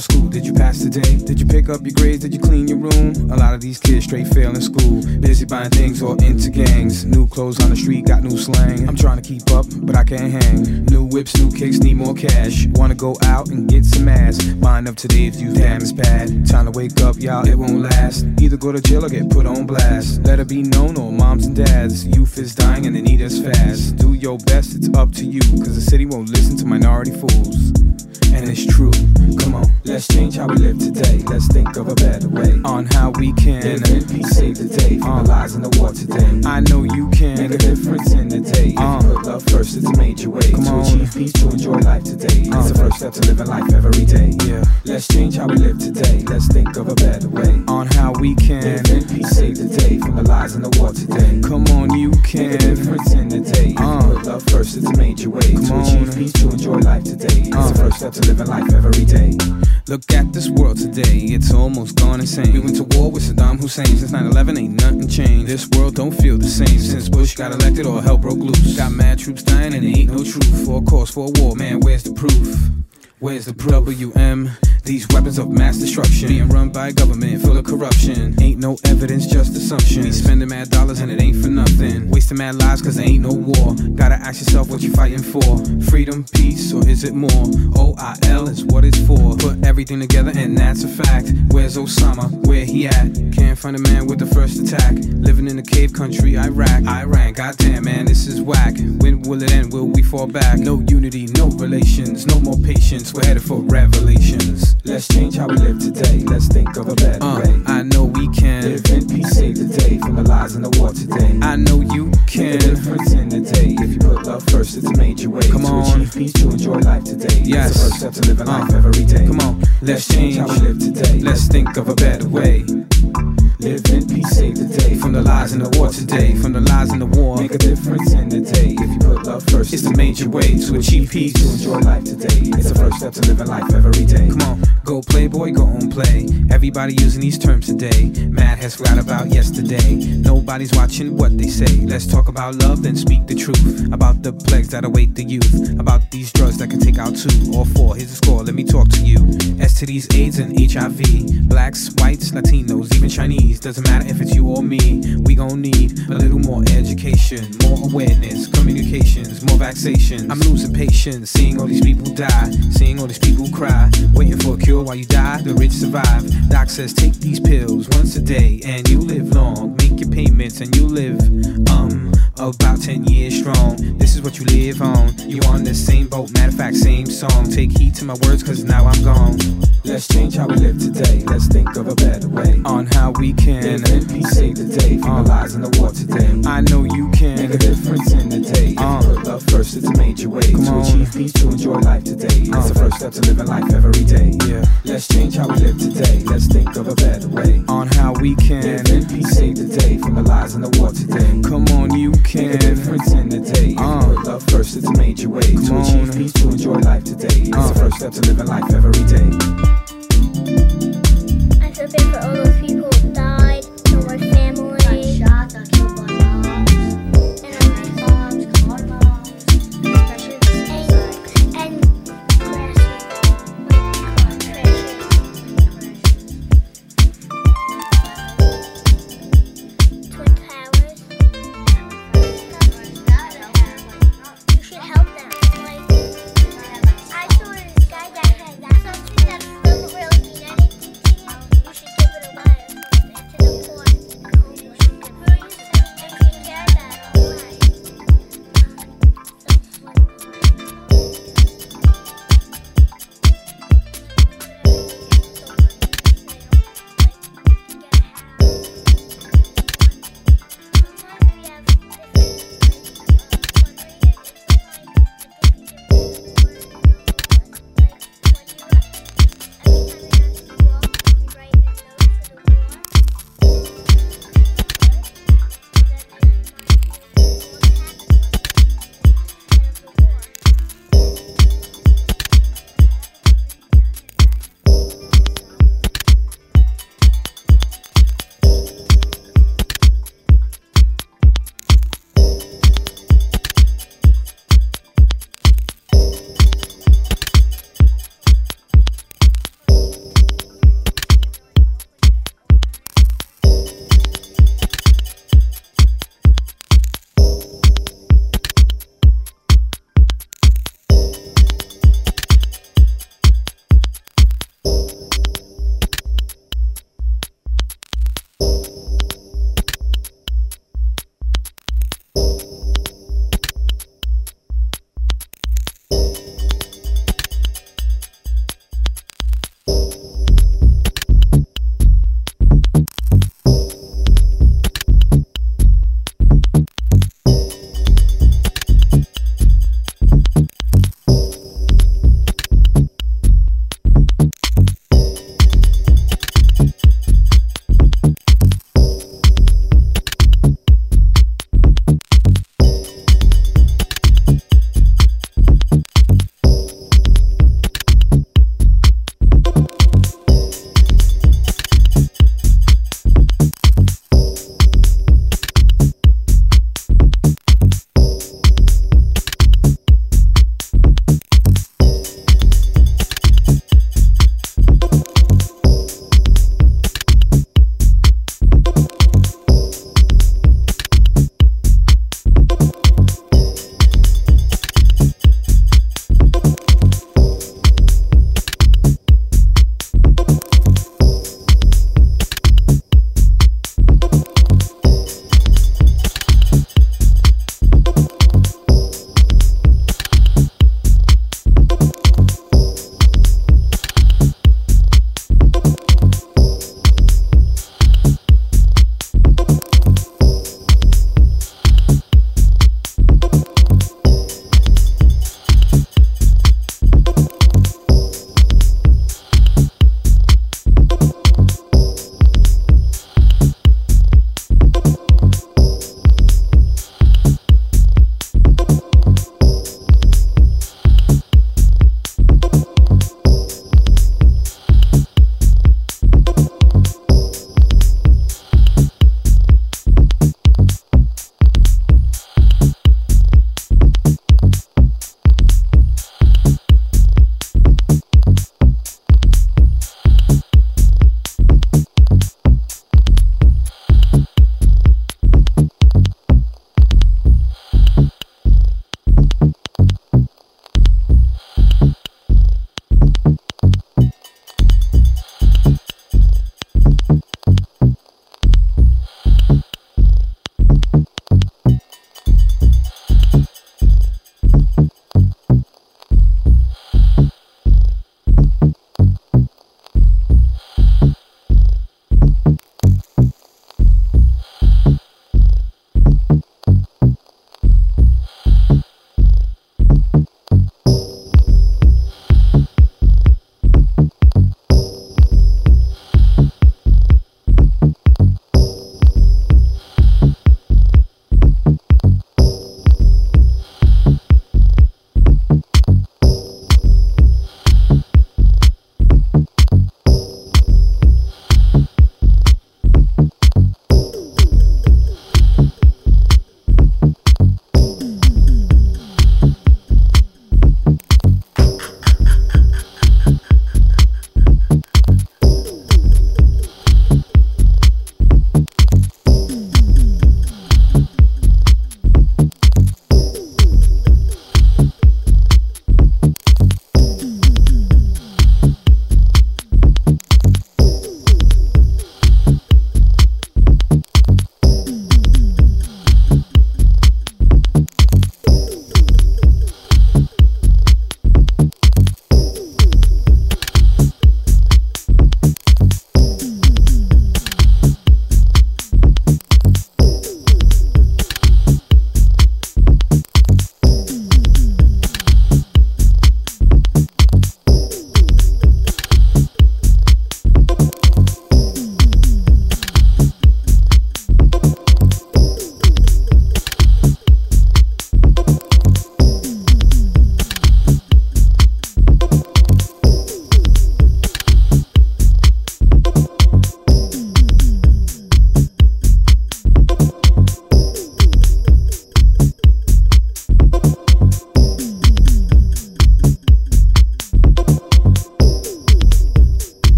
school did you pass today? Did you pick up your grades? Did you clean your room? A lot of these kids straight fail in school. Busy buying things or into gangs. New clothes on the street, got new slang. I'm trying to keep up, but I can't hang. New whips, new kicks, need more cash. Wanna go out and get some ass. Mind up today's youth, damn it's bad. Time to wake up, y'all, it won't last. Either go to jail or get put on blast. Let it be known, or moms and dads. Youth is dying and they need us fast. Do your best, it's up to you. Cause the city won't listen to minority fools. And it's true, come on. Let's change how we live today. Let's think of a better way. On how we can. In peace, save the day from the lies in the war today. I know you can. Make a difference in the day. If Uh. you put love first, it's a major way Come to on. achieve peace, to enjoy life today. It's Uh. the first step to living life every day. Yeah. Let's change how we live today. Let's think of a better way. On how we can. In peace, save the day from the lies in the war today. Come on, you can Make a difference in the day. If Uh. you put love first, it's a major way Come to on. achieve peace, to enjoy life today. It's Uh. the first step to living life every day. Look at this world today, it's almost gone insane. We went to war with Saddam Hussein since 9 11, ain't nothing changed. This world don't feel the same since Bush got elected or hell broke loose. Got mad troops dying and ain't no truth. For a cause for a war, man, where's the proof? Where's the proof? WM? These weapons of mass destruction being run by a government full of corruption. Ain't no evidence, just assumption. We spending mad dollars and it ain't for nothing. Wasting mad lives cause there ain't no war. Gotta ask yourself what you fighting for. Freedom, peace, or is it more? OIL is what it's for. Put everything together and that's a fact. Where's Osama? Where he at? Can't find a man with the first attack. Living in a cave country, Iraq. Iran, goddamn man, this is whack. When will it end? Will we fall back? No unity, no relations, no more patience. We're headed for revelations. Let's change how we live today. Let's think of a better Uh, way. I know we can. Live in peace, save the day from the lies in the war today. I know you Make a can. difference in the day. If you put love first, it's a major way Come to on. achieve peace, to enjoy life today. Yes. It's the first step to living Uh. life every day. Come on, let's change. how we live today. Let's think of a better way. Live in peace, save the day From the lies in the war today, from the lies in the war. Make a difference in the day. If you put love first, It's the major way to achieve peace. to enjoy life today. It's the first step to living life every day. Come on, go playboy, go on play. Everybody using these terms today. Mad has forgot about yesterday. Nobody's watching what they say. Let's talk about love, then speak the truth. About the plagues that await the youth. About these drugs that can take out two or four. Here's the score, let me talk to you. STDs, AIDS, and HIV. Blacks, whites, Latinos, even Chinese. Doesn't matter if it's you or me. We gon' need a little more education, more awareness, communications, more vaccinations. I'm losing patience, seeing all these people die, seeing all these people cry, waiting for a cure while you die. The rich survive. Doc says take these pills once a day and you live long. Make your payments and you live um about 10 years strong. This is what you live on. You on the same boat, matter of fact, same song. Take heed to my words, cause now I'm gone. Let's change how we live today. Let's think of a better way. On how we can. Live in peace, save the day from the lies in the war today. I know you can Make a difference in the day. If Uh. you put love first, it's a major way to on. achieve peace, to enjoy life today. It's Uh. the first step to living life every day. Yeah. Let's change how we live today. Let's think of a better way. On how we can. Live in peace, save the day from the lies in the war today. Come on, you Make a can. difference in the day. If Uh. you put love first, it's a major way to Come achieve peace, to enjoy life today. It's Uh. the first step to living life every day. I feel bad for all those people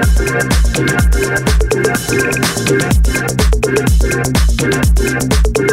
Thank you.